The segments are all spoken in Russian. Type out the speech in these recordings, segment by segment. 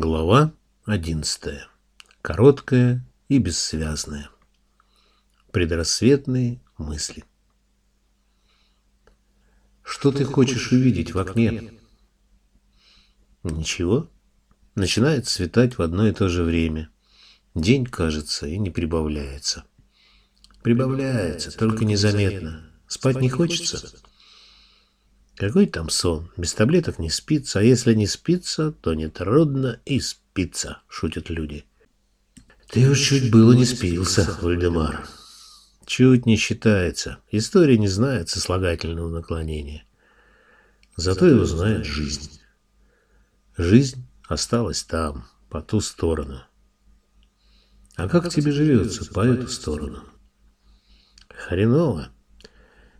Глава одиннадцатая. Короткая и бессвязная. Предрассветные мысли. Что ты хочешь увидеть в окне? Ничего. Начинает светать в одно и то же время. День, кажется, и не прибавляется. Прибавляется, только незаметно. Спать не хочется? Какой там сон? Без таблеток не спится, а если не спится, то нетрудно и спится, шутят люди. Ты уж чуть было не спился, Вальдемар. Чуть не считается. История не знает сослагательного наклонения. Зато его знает жизнь. Жизнь осталась там, по ту сторону. А как тебе живется по эту сторону? Хреново.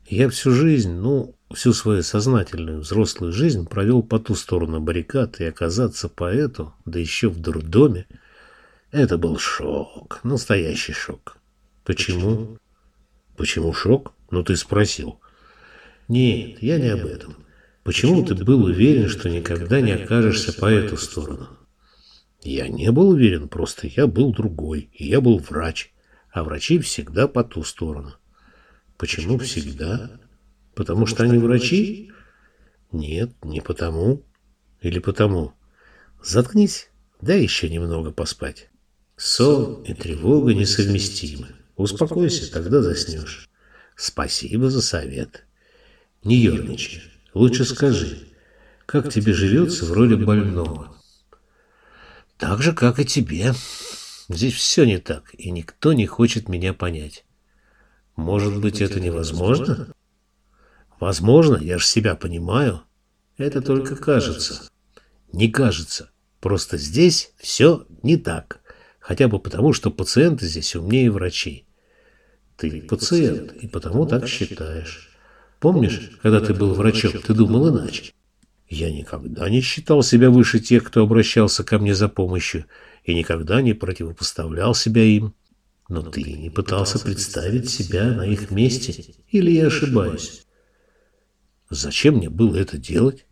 Я всю жизнь, ну, всю свою сознательную взрослую жизнь провел по ту сторону баррикад и оказаться поэту, да еще в дурдоме, это был шок, настоящий шок. Почему? Почему шок? Ну ты спросил. Нет, я не об этом. Почему ты был уверен, что никогда не окажешься по эту сторону? Я не был уверен, просто я был другой, и я был врач, а врачи всегда по ту сторону. Почему всегда? Потому что они врачи? Нет, не потому. Или потому. Заткнись, дай еще немного поспать. Сон и тревога несовместимы. Успокойся, тогда заснешь. Спасибо за совет. Не ерничай. Лучше скажи, как тебе живется в роли больного? Так же, как и тебе. Здесь все не так, и никто не хочет меня понять. Может быть, это невозможно? Возможно, я же себя понимаю. Это только кажется. Не кажется. Просто здесь все не так. Хотя бы потому, что пациенты здесь умнее врачей. Ты пациент, и потому так считаешь. Помнишь, когда ты был врачом, ты думал иначе? Я никогда не считал себя выше тех, кто обращался ко мне за помощью, и никогда не противопоставлял себя им. Но ты не пытался представить себя на их месте, или я ошибаюсь? Зачем мне было это делать?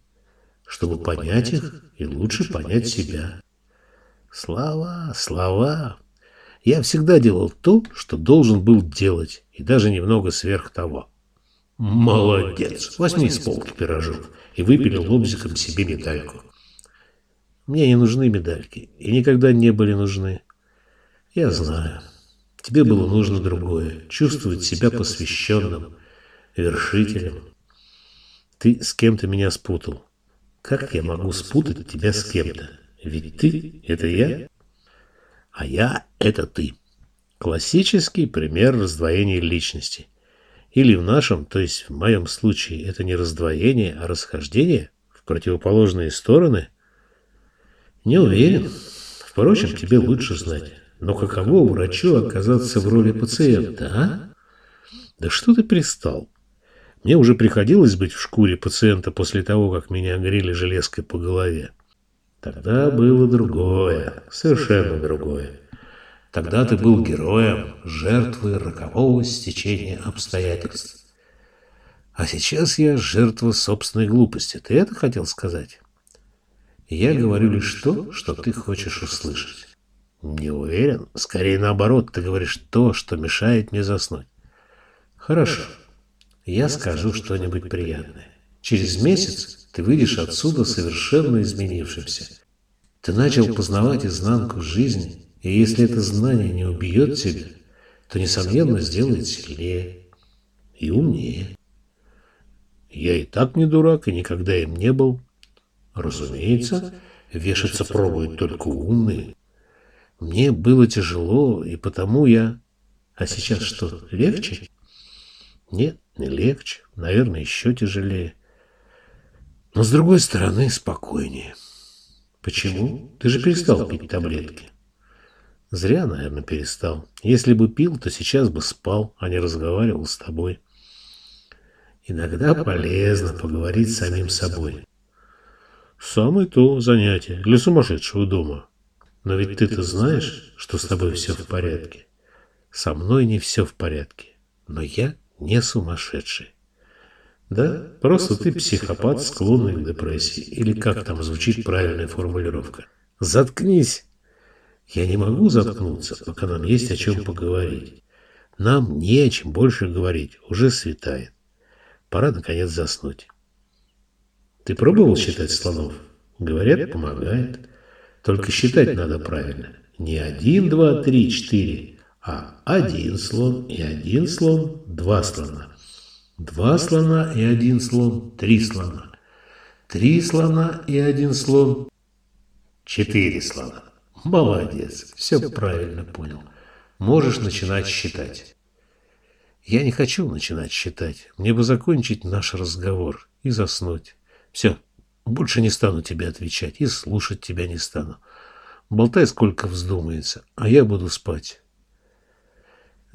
Чтобы понять их и лучше понять себя. Слова, слова. Я всегда делал то, что должен был делать, и даже немного сверх того. Молодец. Возьми с полки пирожок и выпили лобзиком себе медальку. Мне не нужны медальки, и никогда не были нужны. Я знаю. Тебе было нужно другое, чувствовать себя посвященным, вершителем. Ты с кем-то меня спутал. Как я могу спутать тебя с кем-то? Ведь ты — это я, а я — это ты. Классический пример раздвоения личности. Или в нашем, то есть в моем случае, это не раздвоение, а расхождение в противоположные стороны? Не уверен. Впрочем, тебе лучше знать. Но каково врачу оказаться в роли пациента, а? Да что ты пристал? Мне уже приходилось быть в шкуре пациента после того, как меня грели железкой по голове. Тогда было другое, совершенно другое. Тогда ты был героем, жертвой рокового стечения обстоятельств. А сейчас я жертва собственной глупости. Ты это хотел сказать? Я говорю лишь то, что ты хочешь услышать. Не уверен. Скорее наоборот, ты говоришь то, что мешает мне заснуть. Хорошо. Я скажу что-нибудь приятное. Через месяц ты выйдешь отсюда совершенно изменившимся. Ты начал познавать изнанку жизни, и если это знание не убьет тебя, то, несомненно, сделает сильнее и умнее. Я и так не дурак, и никогда им не был. Разумеется, вешаться пробуют только умные. Мне было тяжело, и потому я... А сейчас что, легче? Нет, не легче. Наверное, еще тяжелее. Но, с другой стороны, спокойнее. Почему? Ты же перестал пить таблетки. Зря, наверное, перестал. Если бы пил, то сейчас бы спал, а не разговаривал с тобой. Иногда полезно поговорить с самим собой. Самое то занятие для сумасшедшего дома. Но ведь ты-то знаешь, что с тобой все в порядке. Со мной не все в порядке, но я не сумасшедший. Да, просто ты психопат, склонный к депрессии, или как там звучит правильная формулировка. Заткнись. Я не могу заткнуться, пока нам есть о чем поговорить. Нам не о чем больше говорить, уже светает. Пора, наконец, заснуть. Ты пробовал считать слонов? Говорят, помогает. Только считать надо правильно. Не один, два, три, четыре, а один слон и один слон, два слона. Два слона и один слон, три слона. Три слона и один слон, четыре слона. Молодец, все правильно понял. Можешь начинать считать. Я не хочу начинать считать. Мне бы закончить наш разговор и заснуть. Все, больше не стану тебе отвечать и слушать тебя не стану. Болтай сколько вздумается, а я буду спать.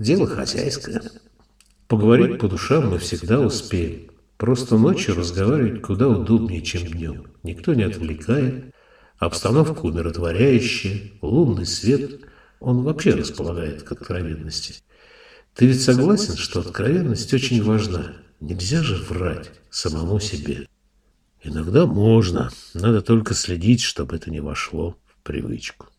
Дело хозяйское. Поговорить по душам мы всегда успеем. Просто ночью разговаривать куда удобнее, чем днем. Никто не отвлекает, обстановка умиротворяющая, лунный свет, он вообще располагает к откровенности. Ты ведь согласен, что откровенность очень важна? Нельзя же врать самому себе. Иногда можно, надо только следить, чтобы это не вошло в привычку.